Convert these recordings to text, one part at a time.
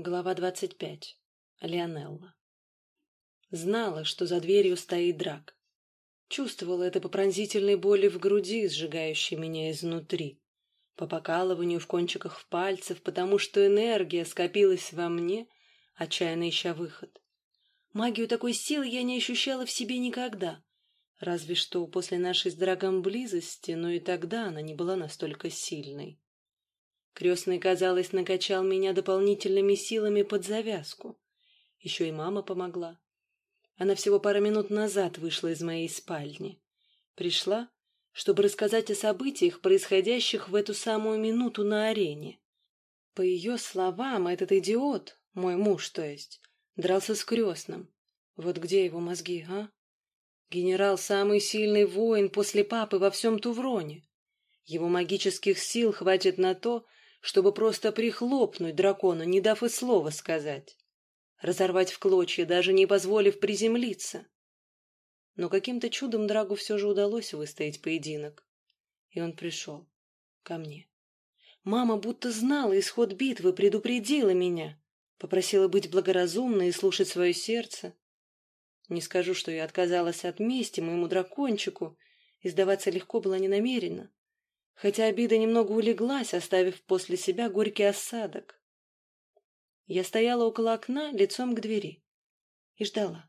Глава двадцать пять. Леонелла. Знала, что за дверью стоит драк. Чувствовала это по пронзительной боли в груди, сжигающей меня изнутри, по покалыванию в кончиках пальцев, потому что энергия скопилась во мне, отчаянно ища выход. Магию такой силы я не ощущала в себе никогда, разве что после нашей с драком близости, но и тогда она не была настолько сильной. Крестный, казалось, накачал меня дополнительными силами под завязку. Еще и мама помогла. Она всего пару минут назад вышла из моей спальни. Пришла, чтобы рассказать о событиях, происходящих в эту самую минуту на арене. По ее словам, этот идиот, мой муж, то есть, дрался с крестным. Вот где его мозги, а? Генерал — самый сильный воин после папы во всем Тувроне. Его магических сил хватит на то, чтобы просто прихлопнуть дракона, не дав и слова сказать. Разорвать в клочья, даже не позволив приземлиться. Но каким-то чудом Драгу все же удалось выстоять поединок. И он пришел. Ко мне. Мама будто знала исход битвы, предупредила меня. Попросила быть благоразумной и слушать свое сердце. Не скажу, что я отказалась от мести моему дракончику, и сдаваться легко было не намеренно хотя обида немного улеглась, оставив после себя горький осадок. Я стояла около окна, лицом к двери, и ждала.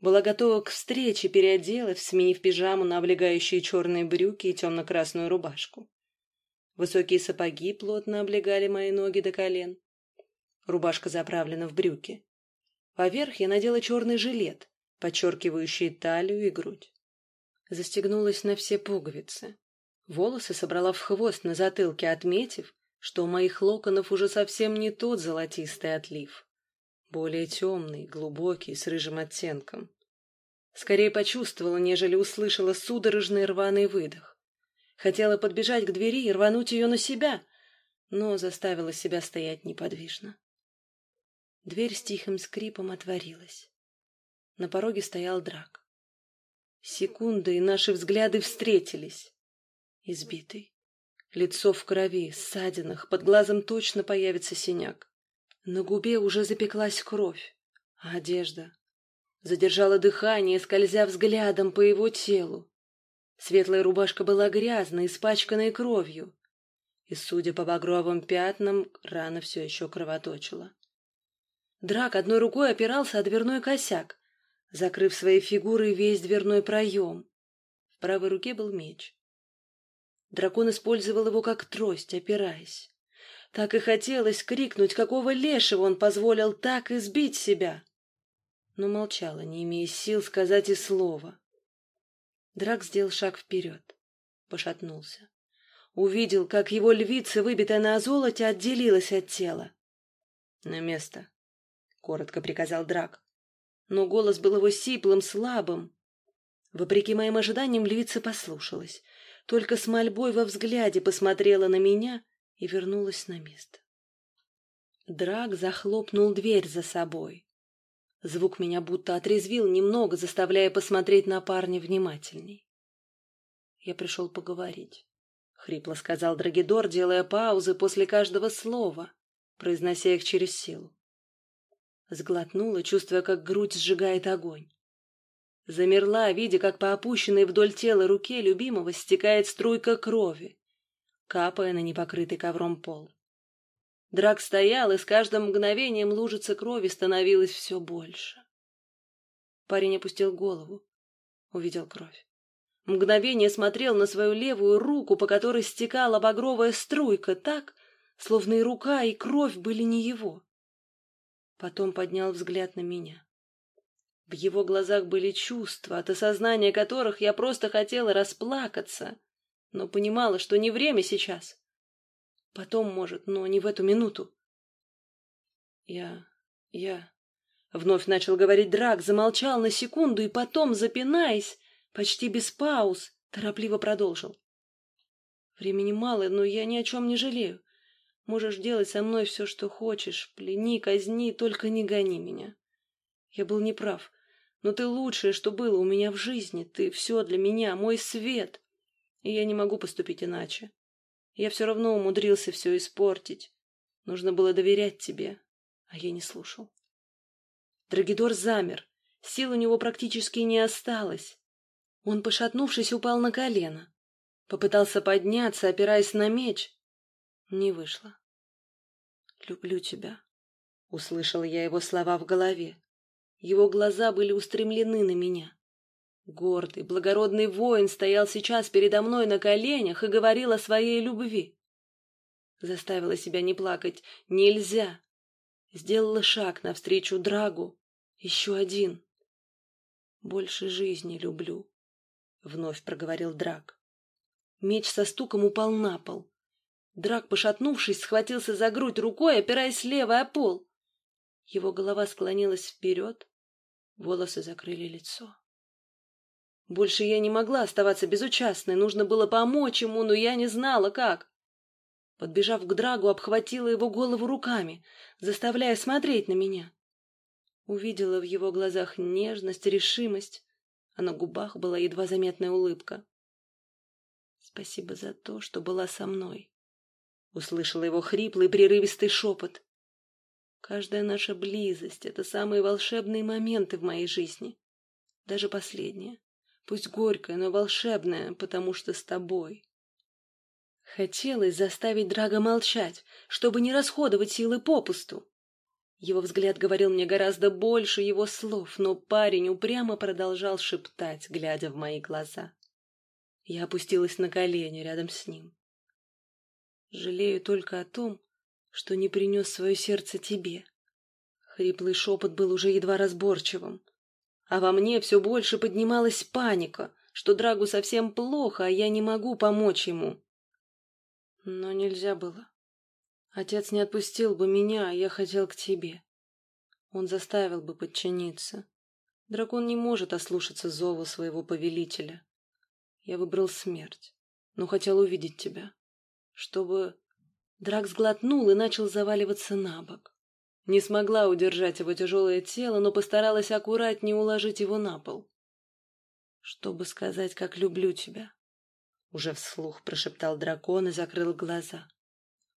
Была готова к встрече, переоделась, сменив пижаму на облегающие черные брюки и темно-красную рубашку. Высокие сапоги плотно облегали мои ноги до колен. Рубашка заправлена в брюки. Поверх я надела черный жилет, подчеркивающий талию и грудь. Застегнулась на все пуговицы. Волосы собрала в хвост на затылке, отметив, что у моих локонов уже совсем не тот золотистый отлив. Более темный, глубокий, с рыжим оттенком. Скорее почувствовала, нежели услышала судорожный рваный выдох. Хотела подбежать к двери и рвануть ее на себя, но заставила себя стоять неподвижно. Дверь с тихим скрипом отворилась. На пороге стоял драк. Секунды, и наши взгляды встретились избитый. Лицо в крови, ссадинах, под глазом точно появится синяк. На губе уже запеклась кровь, а одежда задержала дыхание, скользя взглядом по его телу. Светлая рубашка была грязной, испачканной кровью, и, судя по багровым пятнам, рана все еще кровоточила. Драк одной рукой опирался о дверной косяк, закрыв своей фигурой весь дверной проем. В правой руке был меч. Дракон использовал его как трость, опираясь. Так и хотелось крикнуть, какого лешего он позволил так избить себя. Но молчала, не имея сил сказать и слова. Драк сделал шаг вперед, пошатнулся. Увидел, как его львица, выбитая на золоте, отделилась от тела. — На место, — коротко приказал Драк. Но голос был его сиплым, слабым. Вопреки моим ожиданиям, львица послушалась только с мольбой во взгляде посмотрела на меня и вернулась на место. Драк захлопнул дверь за собой. Звук меня будто отрезвил немного, заставляя посмотреть на парня внимательней. «Я пришел поговорить», — хрипло сказал Драгидор, делая паузы после каждого слова, произнося их через силу. Сглотнула, чувствуя, как грудь сжигает огонь. Замерла, видя, как по опущенной вдоль тела руке любимого стекает струйка крови, капая на непокрытый ковром пол. Драк стоял, и с каждым мгновением лужица крови становилась все больше. Парень опустил голову, увидел кровь. Мгновение смотрел на свою левую руку, по которой стекала багровая струйка, так, словно и рука, и кровь были не его. Потом поднял взгляд на меня. В его глазах были чувства, от осознания которых я просто хотела расплакаться, но понимала, что не время сейчас. Потом, может, но не в эту минуту. Я... я... Вновь начал говорить Драк, замолчал на секунду и потом, запинаясь, почти без пауз, торопливо продолжил. Времени мало, но я ни о чем не жалею. Можешь делать со мной все, что хочешь, плени, казни, только не гони меня. Я был неправ. Но ты лучшее, что было у меня в жизни. Ты все для меня, мой свет. И я не могу поступить иначе. Я все равно умудрился все испортить. Нужно было доверять тебе. А я не слушал. Драгидор замер. Сил у него практически не осталось. Он, пошатнувшись, упал на колено. Попытался подняться, опираясь на меч. Не вышло. «Люблю тебя», — услышала я его слова в голове. Его глаза были устремлены на меня. Гордый, благородный воин стоял сейчас передо мной на коленях и говорил о своей любви. Заставила себя не плакать. Нельзя. Сделала шаг навстречу Драгу. Еще один. Больше жизни люблю, — вновь проговорил Драг. Меч со стуком упал на пол. Драк, пошатнувшись, схватился за грудь рукой, опираясь левой о пол. Его голова склонилась вперед, волосы закрыли лицо. Больше я не могла оставаться безучастной, нужно было помочь ему, но я не знала, как. Подбежав к Драгу, обхватила его голову руками, заставляя смотреть на меня. Увидела в его глазах нежность, решимость, а на губах была едва заметная улыбка. Спасибо за то, что была со мной. Услышала его хриплый, прерывистый шепот. Каждая наша близость — это самые волшебные моменты в моей жизни. Даже последняя. Пусть горькая, но волшебная, потому что с тобой. Хотелось заставить Драга молчать, чтобы не расходовать силы попусту. Его взгляд говорил мне гораздо больше его слов, но парень упрямо продолжал шептать, глядя в мои глаза. Я опустилась на колени рядом с ним. Жалею только о том, что не принес свое сердце тебе. Хриплый шепот был уже едва разборчивым. А во мне все больше поднималась паника, что Драгу совсем плохо, а я не могу помочь ему. Но нельзя было. Отец не отпустил бы меня, а я хотел к тебе. Он заставил бы подчиниться. Дракон не может ослушаться зова своего повелителя. Я выбрал смерть, но хотел увидеть тебя, чтобы... Драк сглотнул и начал заваливаться на бок. Не смогла удержать его тяжелое тело, но постаралась аккуратнее уложить его на пол. «Чтобы сказать, как люблю тебя», — уже вслух прошептал дракон и закрыл глаза.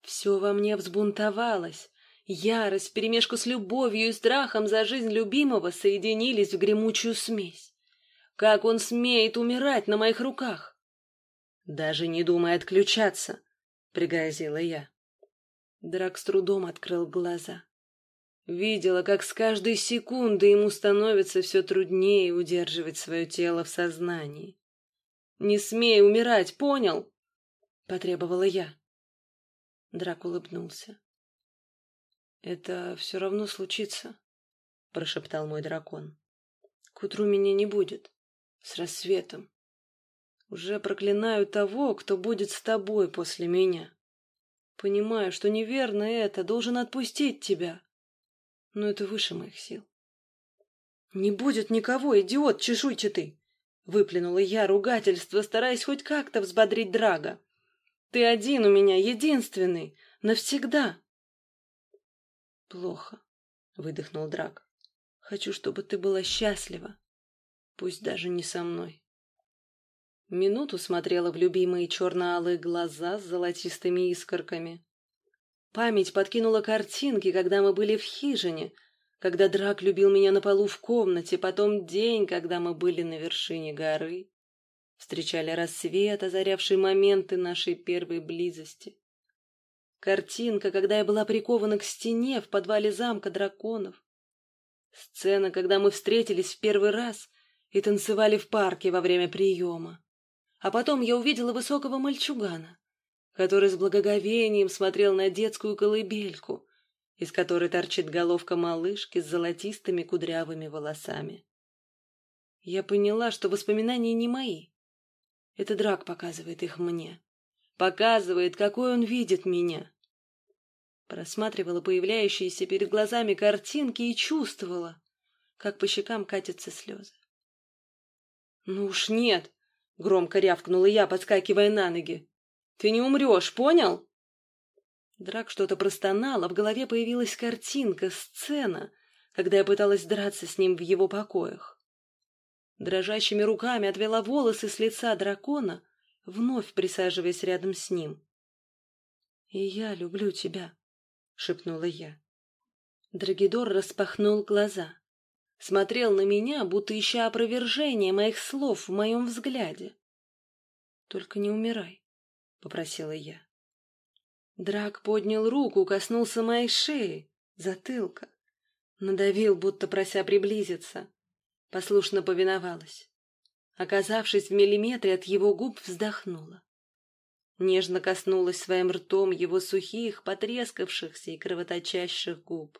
Все во мне взбунтовалось. Ярость вперемешку с любовью и страхом за жизнь любимого соединились в гремучую смесь. Как он смеет умирать на моих руках? Даже не думай отключаться, пригрозила я. Драк с трудом открыл глаза. Видела, как с каждой секунды ему становится все труднее удерживать свое тело в сознании. «Не смей умирать, понял?» — потребовала я. Драк улыбнулся. «Это все равно случится», — прошептал мой дракон. «К утру меня не будет с рассветом. Уже проклинаю того, кто будет с тобой после меня. Понимаю, что неверно это, должен отпустить тебя. Но это выше моих сил. «Не будет никого, идиот чешуйчатый!» Выплюнула я ругательство, стараясь хоть как-то взбодрить Драга. «Ты один у меня, единственный, навсегда!» «Плохо», — выдохнул Драг. «Хочу, чтобы ты была счастлива пусть даже не со мной. Минуту смотрела в любимые черно-алые глаза с золотистыми искорками. Память подкинула картинки, когда мы были в хижине, когда Драк любил меня на полу в комнате, потом день, когда мы были на вершине горы, встречали рассвет, озарявший моменты нашей первой близости. Картинка, когда я была прикована к стене в подвале замка драконов. Сцена, когда мы встретились в первый раз и танцевали в парке во время приема. А потом я увидела высокого мальчугана, который с благоговением смотрел на детскую колыбельку, из которой торчит головка малышки с золотистыми кудрявыми волосами. Я поняла, что воспоминания не мои. Это Драк показывает их мне. Показывает, какой он видит меня. Просматривала появляющиеся перед глазами картинки и чувствовала, как по щекам катятся слезы. «Ну уж нет!» — громко рявкнула я, подскакивая на ноги. «Ты не умрешь, понял?» Драк что-то простонал, а в голове появилась картинка, сцена, когда я пыталась драться с ним в его покоях. Дрожащими руками отвела волосы с лица дракона, вновь присаживаясь рядом с ним. «И я люблю тебя», — шепнула я. Драгидор распахнул глаза. Смотрел на меня, будто ища опровержение моих слов в моем взгляде. «Только не умирай», — попросила я. Драк поднял руку, коснулся моей шеи, затылка. Надавил, будто прося приблизиться. Послушно повиновалась. Оказавшись в миллиметре от его губ, вздохнула. Нежно коснулась своим ртом его сухих, потрескавшихся и кровоточащих губ.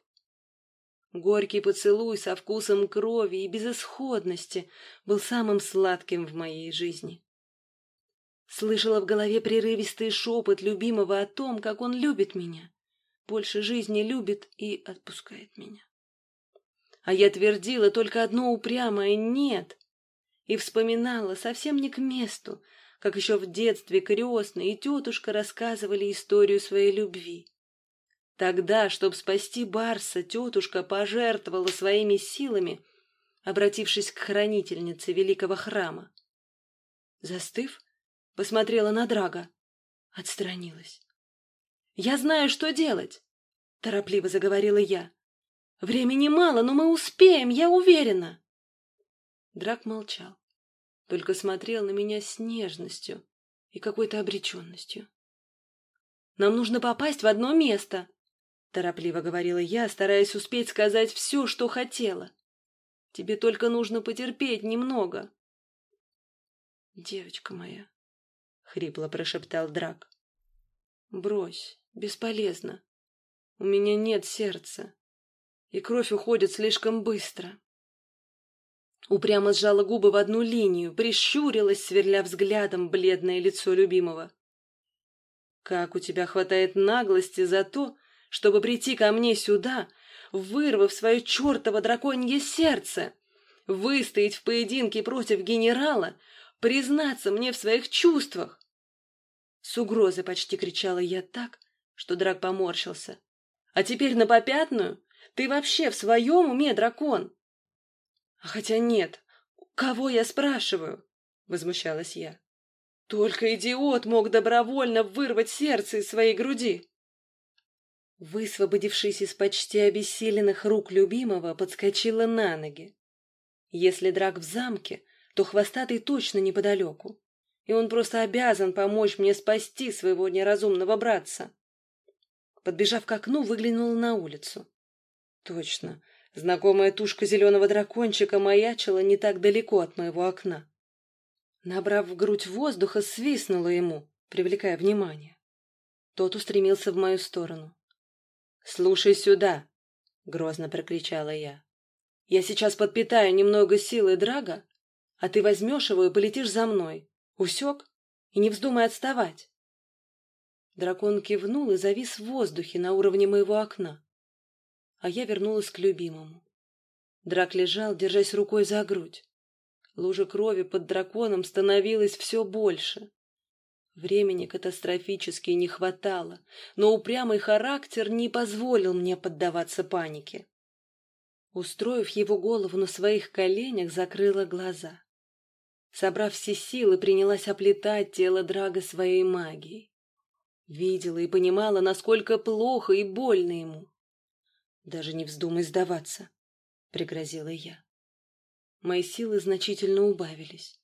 Горький поцелуй со вкусом крови и безысходности был самым сладким в моей жизни. Слышала в голове прерывистый шепот любимого о том, как он любит меня, больше жизни любит и отпускает меня. А я твердила только одно упрямое «нет» и вспоминала совсем не к месту, как еще в детстве крестный и тетушка рассказывали историю своей любви. Тогда, чтобы спасти Барса, тетушка пожертвовала своими силами, обратившись к хранительнице великого храма. Застыв, посмотрела на Драга, отстранилась. «Я знаю, что делать!» — торопливо заговорила я. «Времени мало, но мы успеем, я уверена!» Драк молчал, только смотрел на меня с нежностью и какой-то обреченностью. «Нам нужно попасть в одно место!» — торопливо говорила я, стараясь успеть сказать все, что хотела. «Тебе только нужно потерпеть немного». «Девочка моя», — хрипло прошептал Драк, — «брось, бесполезно. У меня нет сердца, и кровь уходит слишком быстро». Упрямо сжала губы в одну линию, прищурилась, сверля взглядом бледное лицо любимого. «Как у тебя хватает наглости за то, чтобы прийти ко мне сюда, вырвав свое чертово драконье сердце, выстоять в поединке против генерала, признаться мне в своих чувствах?» С угрозой почти кричала я так, что драк поморщился. «А теперь на попятную? Ты вообще в своем уме, дракон?» А хотя нет, кого я спрашиваю? Возмущалась я. Только идиот мог добровольно вырвать сердце из своей груди. Высвободившись из почти обессиленных рук любимого, подскочила на ноги. Если драк в замке, то хвостатый точно неподалеку, и он просто обязан помочь мне спасти своего неразумного братца. Подбежав к окну, выглянула на улицу. Точно, Знакомая тушка зеленого дракончика маячила не так далеко от моего окна. Набрав в грудь воздуха, свистнула ему, привлекая внимание. Тот устремился в мою сторону. «Слушай сюда!» — грозно прокричала я. «Я сейчас подпитаю немного силы Драга, а ты возьмешь его и полетишь за мной. Усек? И не вздумай отставать!» Дракон кивнул и завис в воздухе на уровне моего окна а я вернулась к любимому. Драк лежал, держась рукой за грудь. Лужа крови под драконом становилась все больше. Времени катастрофически не хватало, но упрямый характер не позволил мне поддаваться панике. Устроив его голову на своих коленях, закрыла глаза. Собрав все силы, принялась оплетать тело Драга своей магией. Видела и понимала, насколько плохо и больно ему. Даже не вздумай сдаваться, — пригрозила я. Мои силы значительно убавились.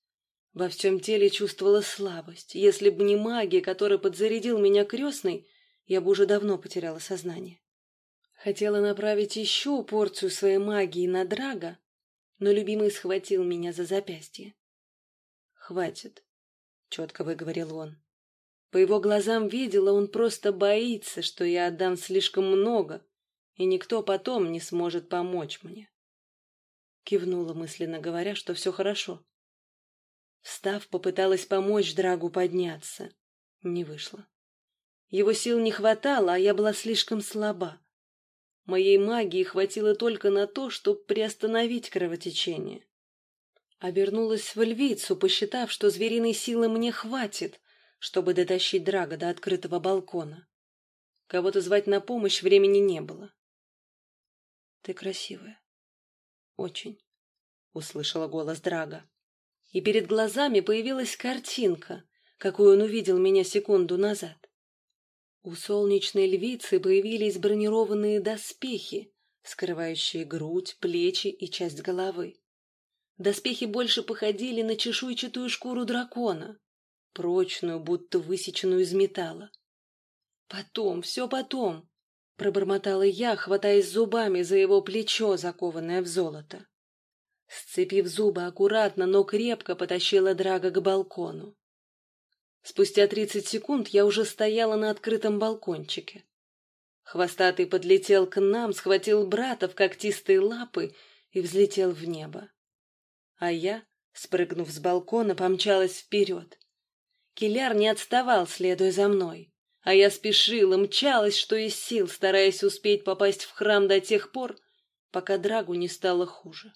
Во всем теле чувствовала слабость. Если бы не магия, которая подзарядил меня крестный, я бы уже давно потеряла сознание. Хотела направить еще порцию своей магии на Драга, но любимый схватил меня за запястье. «Хватит», — четко выговорил он. По его глазам видела, он просто боится, что я отдам слишком много, и никто потом не сможет помочь мне. Кивнула мысленно, говоря, что все хорошо. Встав, попыталась помочь Драгу подняться. Не вышло. Его сил не хватало, а я была слишком слаба. Моей магии хватило только на то, чтобы приостановить кровотечение. Обернулась в львицу, посчитав, что звериной силы мне хватит, чтобы дотащить Драга до открытого балкона. Кого-то звать на помощь времени не было. Ты красивая. Очень. Услышала голос Драга. И перед глазами появилась картинка, какую он увидел меня секунду назад. У солнечной львицы появились бронированные доспехи, скрывающие грудь, плечи и часть головы. Доспехи больше походили на чешуйчатую шкуру дракона, прочную, будто высеченную из металла. «Потом, все потом!» — пробормотала я, хватаясь зубами за его плечо, закованное в золото. Сцепив зубы аккуратно, но крепко потащила Драга к балкону. Спустя тридцать секунд я уже стояла на открытом балкончике. Хвостатый подлетел к нам, схватил брата в когтистые лапы и взлетел в небо. А я, спрыгнув с балкона, помчалась вперед. Киляр не отставал, следуя за мной, а я спешила, мчалась, что из сил, стараясь успеть попасть в храм до тех пор, пока Драгу не стало хуже.